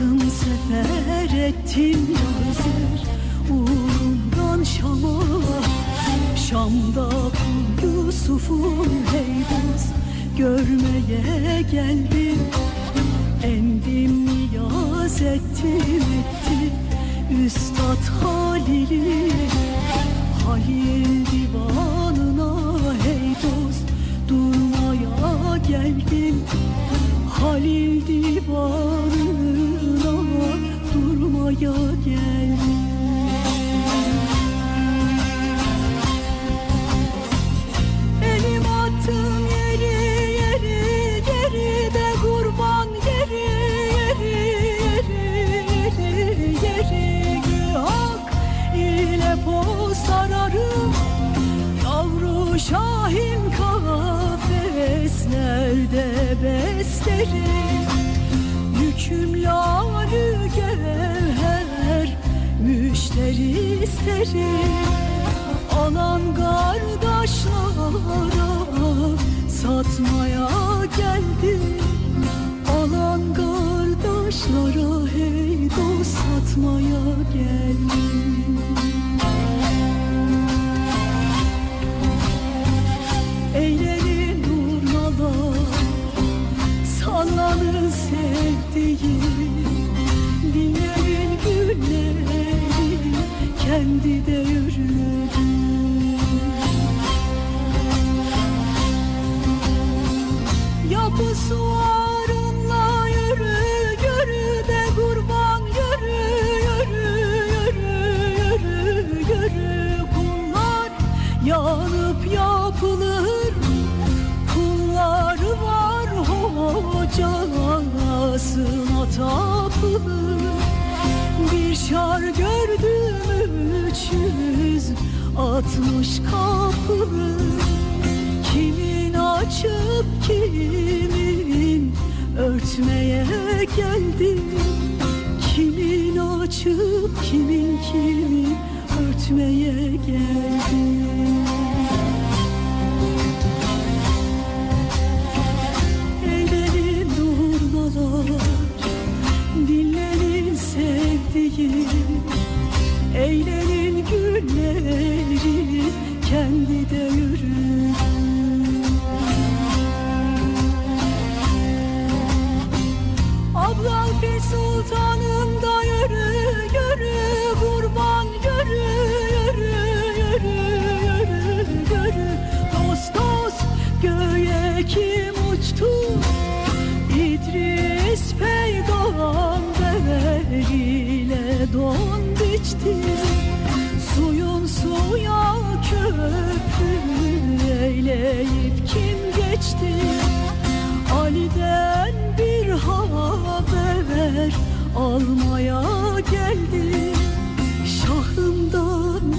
Çıktım sefer ettim Cazer Uğrundan Şam'a Şam'da kul Yusuf'un heybuz Görmeye geldim Endim niyaz ettim etti Üstad Halil'i Halil divan beslerim Yüküm lalü gevher müşteri isterim Alan kardeşlara Kendi de yürüdü. Yapısı varınla yürü Yürü de kurban yürü Yürü yürü yürü yürü. Kullar yanıp yapılır Kullar var hocasına tapılır. Bir şar gördüm üç yüz altmış kapı Kimin açıp kimin örtmeye geldi? Kimin açıp kimin kimin örtmeye geldi? Eğlenin durmalar Dinlenin sevdiğim Eğlenin günleri Kendi de yürü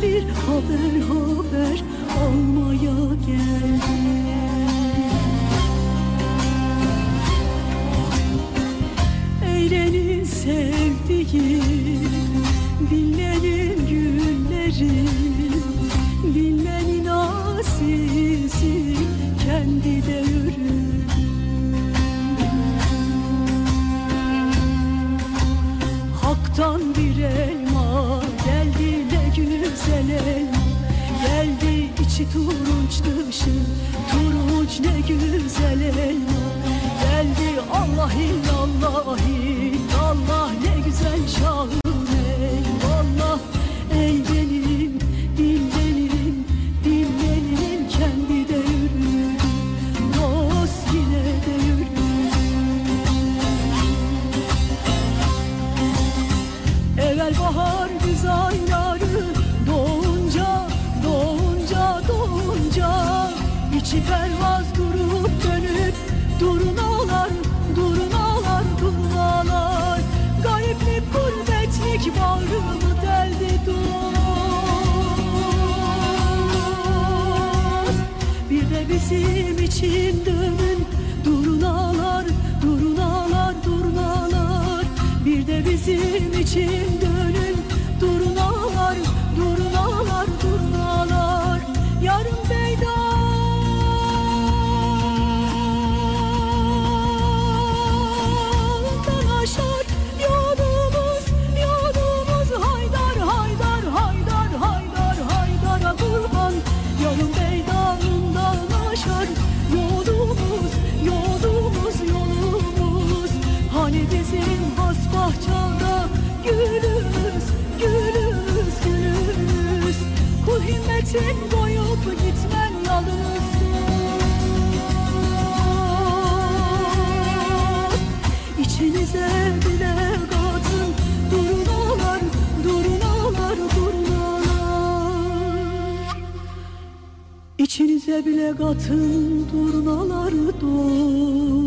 bir haber haber almaya geldi Eğlenin sevdiğim Dinlenin güllerim Dinlenin asizi Kendi de içi turunç dışı Turunç ne güzel elma. Geldi Allah illallah için dönün Durun ağlar, durun ağlar, durun ağlar. Bir de bizim için metin koyup gitmem yalnızdır İçinize bile katın. Durun ağlar durun ağlar durun ağlar. İçinize bile katın. Durun ağlar dur